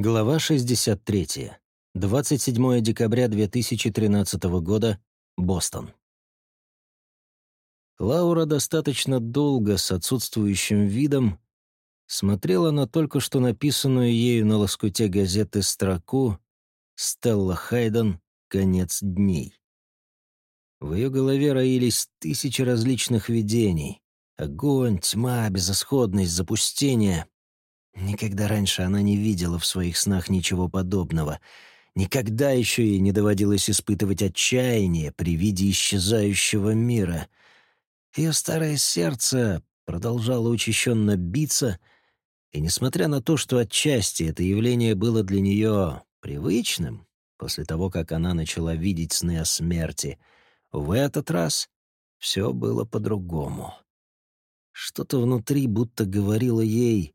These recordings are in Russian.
Глава 63. 27 декабря 2013 года. Бостон. Лаура достаточно долго с отсутствующим видом смотрела на только что написанную ею на лоскуте газеты строку «Стелла Хайден. Конец дней». В ее голове роились тысячи различных видений. Огонь, тьма, безысходность, запустение. Никогда раньше она не видела в своих снах ничего подобного. Никогда еще ей не доводилось испытывать отчаяние при виде исчезающего мира. Ее старое сердце продолжало учащенно биться, и, несмотря на то, что отчасти это явление было для нее привычным, после того, как она начала видеть сны о смерти, в этот раз все было по-другому. Что-то внутри будто говорило ей,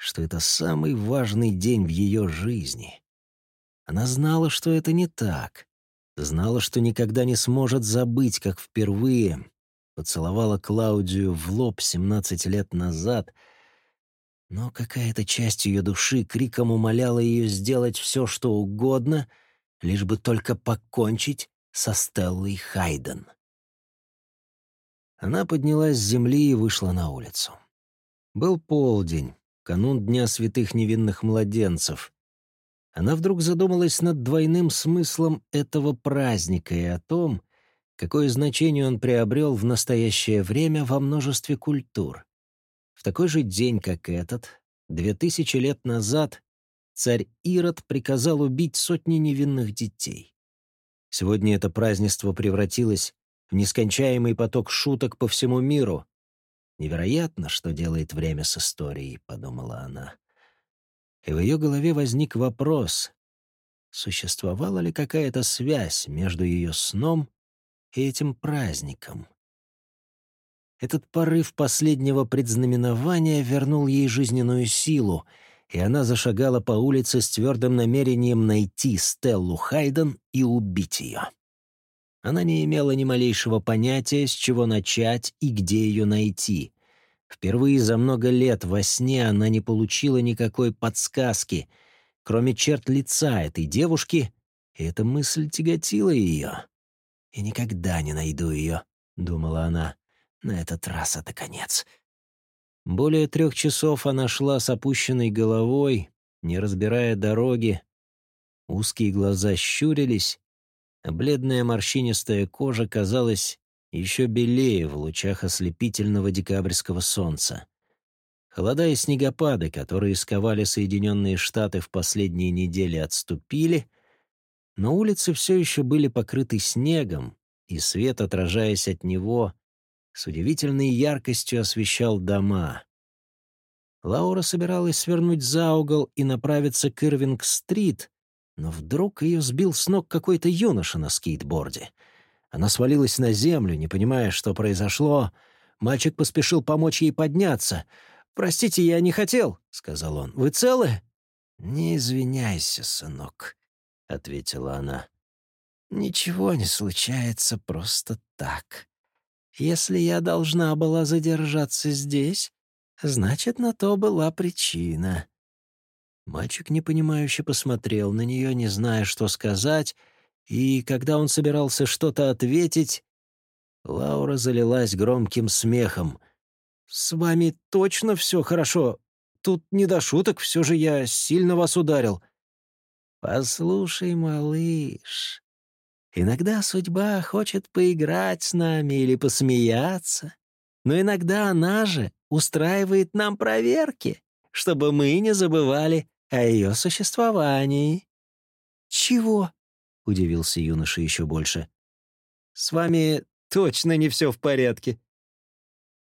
что это самый важный день в ее жизни. Она знала, что это не так. Знала, что никогда не сможет забыть, как впервые поцеловала Клаудию в лоб 17 лет назад, но какая-то часть ее души криком умоляла ее сделать все, что угодно, лишь бы только покончить со Стеллой Хайден. Она поднялась с земли и вышла на улицу. Был полдень, канун Дня святых невинных младенцев. Она вдруг задумалась над двойным смыслом этого праздника и о том, какое значение он приобрел в настоящее время во множестве культур. В такой же день, как этот, две тысячи лет назад, царь Ирод приказал убить сотни невинных детей. Сегодня это празднество превратилось в нескончаемый поток шуток по всему миру, «Невероятно, что делает время с историей», — подумала она. И в ее голове возник вопрос, существовала ли какая-то связь между ее сном и этим праздником. Этот порыв последнего предзнаменования вернул ей жизненную силу, и она зашагала по улице с твердым намерением найти Стеллу Хайден и убить ее. Она не имела ни малейшего понятия, с чего начать и где ее найти. Впервые за много лет во сне она не получила никакой подсказки, кроме черт лица этой девушки, и эта мысль тяготила ее. «И никогда не найду ее», — думала она. «На этот раз это конец». Более трех часов она шла с опущенной головой, не разбирая дороги. Узкие глаза щурились, Бледная морщинистая кожа казалась еще белее в лучах ослепительного декабрьского солнца. Холода и снегопады, которые сковали Соединенные Штаты в последние недели, отступили, но улицы все еще были покрыты снегом, и свет, отражаясь от него, с удивительной яркостью освещал дома. Лаура собиралась свернуть за угол и направиться к Ирвинг-стрит, но вдруг ее сбил с ног какой-то юноша на скейтборде. Она свалилась на землю, не понимая, что произошло. Мальчик поспешил помочь ей подняться. «Простите, я не хотел», — сказал он. «Вы целы?» «Не извиняйся, сынок», — ответила она. «Ничего не случается просто так. Если я должна была задержаться здесь, значит, на то была причина. Мальчик непонимающе посмотрел на нее, не зная, что сказать, и когда он собирался что-то ответить, Лаура залилась громким смехом. «С вами точно все хорошо? Тут не до шуток, все же я сильно вас ударил». «Послушай, малыш, иногда судьба хочет поиграть с нами или посмеяться, но иногда она же устраивает нам проверки, чтобы мы не забывали о ее существовании». «Чего?» — удивился юноша еще больше. «С вами точно не все в порядке».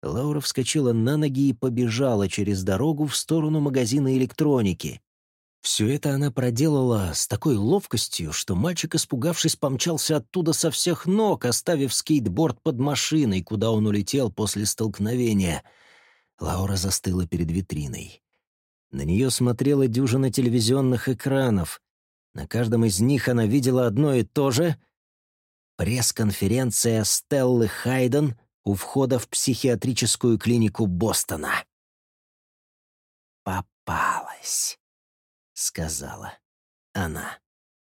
Лаура вскочила на ноги и побежала через дорогу в сторону магазина электроники. Все это она проделала с такой ловкостью, что мальчик, испугавшись, помчался оттуда со всех ног, оставив скейтборд под машиной, куда он улетел после столкновения. Лаура застыла перед витриной. На нее смотрела дюжина телевизионных экранов. На каждом из них она видела одно и то же — пресс-конференция Стеллы Хайден у входа в психиатрическую клинику Бостона. Попалась. сказала она.